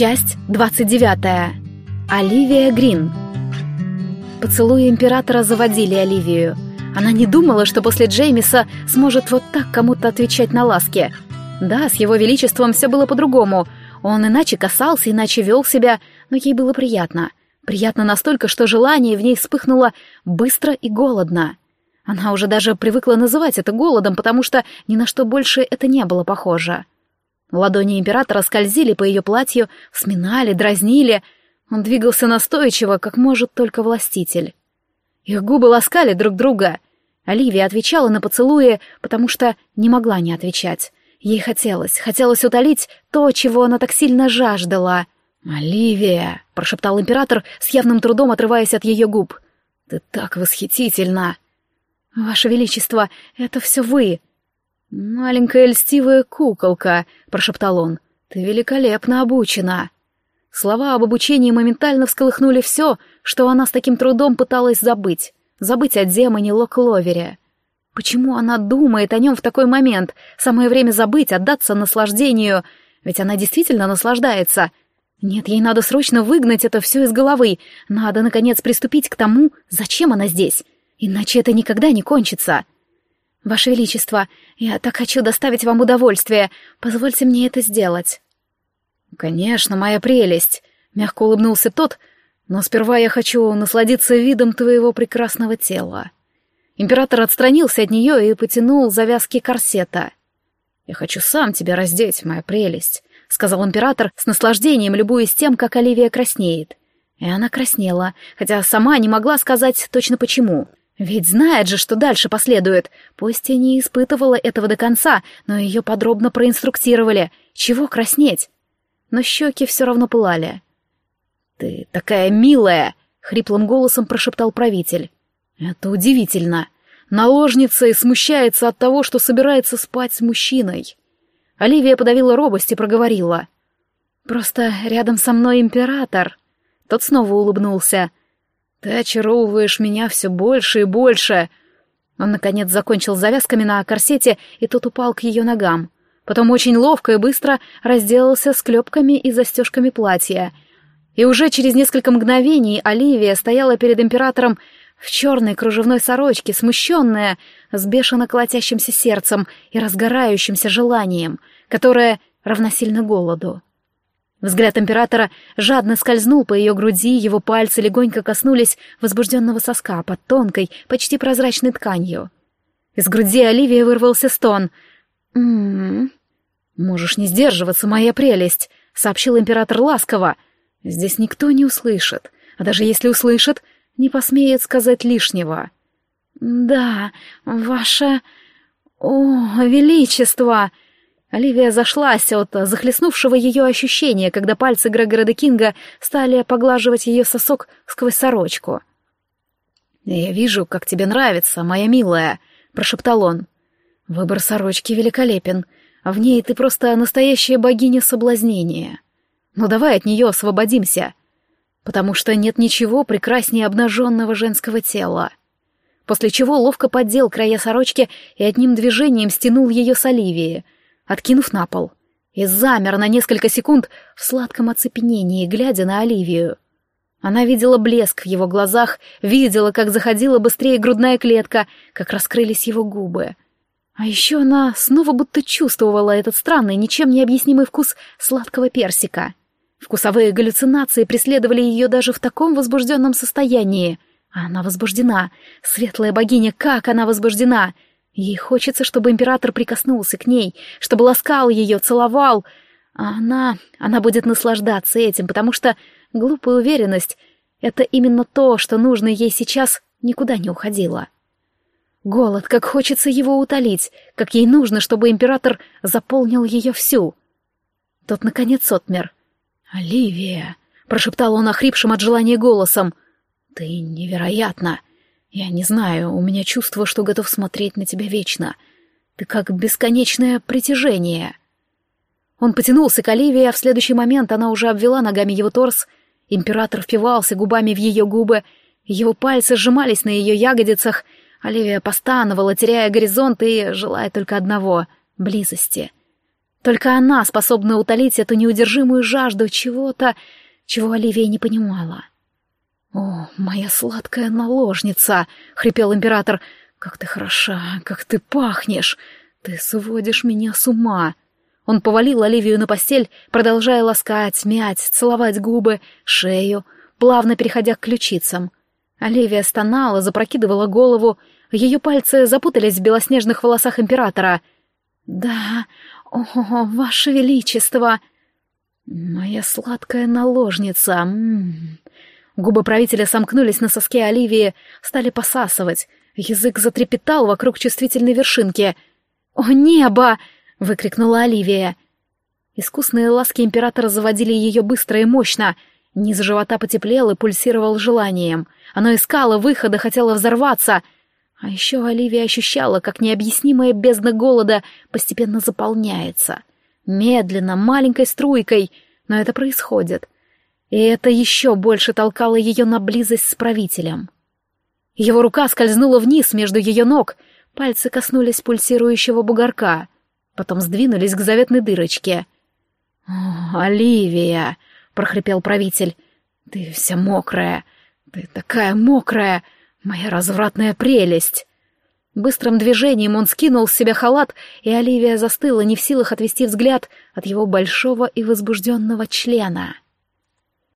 Часть 29. Оливия Грин. Поцелуи императора заводили Оливию. Она не думала, что после Джеймиса сможет вот так кому-то отвечать на ласки. Да, с его величеством все было по-другому. Он иначе касался, иначе вел себя, но ей было приятно. Приятно настолько, что желание в ней вспыхнуло быстро и голодно. Она уже даже привыкла называть это голодом, потому что ни на что больше это не было похоже. Ладони императора скользили по ее платью, сминали, дразнили. Он двигался настойчиво, как может только властитель. Их губы ласкали друг друга. Оливия отвечала на поцелуи, потому что не могла не отвечать. Ей хотелось, хотелось утолить то, чего она так сильно жаждала. «Оливия!» — прошептал император, с явным трудом отрываясь от ее губ. «Ты так восхитительна!» «Ваше Величество, это все вы!» «Маленькая льстивая куколка», — прошептал он, — «ты великолепно обучена». Слова об обучении моментально всколыхнули все, что она с таким трудом пыталась забыть. Забыть о демоне Локловере. Почему она думает о нем в такой момент? Самое время забыть, отдаться наслаждению. Ведь она действительно наслаждается. Нет, ей надо срочно выгнать это все из головы. Надо, наконец, приступить к тому, зачем она здесь. Иначе это никогда не кончится. «Ваше Величество, я так хочу доставить вам удовольствие. Позвольте мне это сделать». «Конечно, моя прелесть», — мягко улыбнулся тот, «но сперва я хочу насладиться видом твоего прекрасного тела». Император отстранился от нее и потянул завязки корсета. «Я хочу сам тебя раздеть, моя прелесть», — сказал император с наслаждением, любуясь тем, как Оливия краснеет. И она краснела, хотя сама не могла сказать точно почему — ведь знает же, что дальше последует. Пусть и не испытывала этого до конца, но ее подробно проинструктировали. Чего краснеть? Но щеки все равно пылали. «Ты такая милая!» — хриплым голосом прошептал правитель. «Это удивительно. Наложница и смущается от того, что собирается спать с мужчиной». Оливия подавила робость и проговорила. «Просто рядом со мной император». Тот снова улыбнулся. «Ты очаровываешь меня все больше и больше!» Он, наконец, закончил завязками на корсете, и тот упал к ее ногам. Потом очень ловко и быстро разделался с клепками и застежками платья. И уже через несколько мгновений Оливия стояла перед императором в черной кружевной сорочке, смущенная, с бешено колотящимся сердцем и разгорающимся желанием, которое равносильно голоду. Взгляд императора жадно скользнул по ее груди, его пальцы легонько коснулись возбужденного соска под тонкой, почти прозрачной тканью. Из груди Оливии вырвался стон. «М-м-м...» «Можешь не сдерживаться, моя прелесть», — сообщил император ласково. «Здесь никто не услышит, а даже если услышит, не посмеет сказать лишнего». «Да, ваше... О, величество!» Оливия зашлась от захлестнувшего ее ощущения, когда пальцы Грегора де Кинга стали поглаживать ее сосок сквозь сорочку. «Я вижу, как тебе нравится, моя милая», — прошептал он. «Выбор сорочки великолепен, а в ней ты просто настоящая богиня соблазнения. Ну давай от нее освободимся, потому что нет ничего прекраснее обнаженного женского тела». После чего ловко поддел края сорочки и одним движением стянул ее с Оливии — откинув на пол, и замер на несколько секунд в сладком оцепенении, глядя на Оливию. Она видела блеск в его глазах, видела, как заходила быстрее грудная клетка, как раскрылись его губы. А еще она снова будто чувствовала этот странный, ничем не объяснимый вкус сладкого персика. Вкусовые галлюцинации преследовали ее даже в таком возбужденном состоянии. А она возбуждена. Светлая богиня, как она возбуждена! — Ей хочется, чтобы император прикоснулся к ней, чтобы ласкал ее, целовал. А она... она будет наслаждаться этим, потому что глупая уверенность — это именно то, что нужно ей сейчас, никуда не уходила. Голод, как хочется его утолить, как ей нужно, чтобы император заполнил ее всю. Тот, наконец, отмер. «Оливия!» — прошептал он охрипшим от желания голосом. «Ты невероятна!» Я не знаю, у меня чувство, что готов смотреть на тебя вечно. Ты как бесконечное притяжение. Он потянулся к Оливии, а в следующий момент она уже обвела ногами его торс. Император впивался губами в ее губы, его пальцы сжимались на ее ягодицах. Оливия постановала, теряя горизонт и желая только одного — близости. Только она способна утолить эту неудержимую жажду чего-то, чего Оливия не понимала. «О, моя сладкая наложница!» — хрипел император. «Как ты хороша, как ты пахнешь! Ты сводишь меня с ума!» Он повалил Оливию на постель, продолжая ласкать, мять, целовать губы, шею, плавно переходя к ключицам. Оливия стонала, запрокидывала голову, ее пальцы запутались в белоснежных волосах императора. «Да, о, ваше величество!» «Моя сладкая наложница!» М -м -м. Губы правителя сомкнулись на соске Оливии, стали посасывать. Язык затрепетал вокруг чувствительной вершинки. «О, небо!» — выкрикнула Оливия. Искусные ласки императора заводили ее быстро и мощно. Низ живота потеплел и пульсировал желанием. Оно искало выхода, хотело взорваться. А еще Оливия ощущала, как необъяснимая бездна голода постепенно заполняется. Медленно, маленькой струйкой, но это происходит — и это еще больше толкало ее на близость с правителем. Его рука скользнула вниз между ее ног, пальцы коснулись пульсирующего бугорка, потом сдвинулись к заветной дырочке. «О, Оливия!» — прохрипел правитель. «Ты вся мокрая! Ты такая мокрая! Моя развратная прелесть!» Быстрым движением он скинул с себя халат, и Оливия застыла, не в силах отвести взгляд от его большого и возбужденного члена —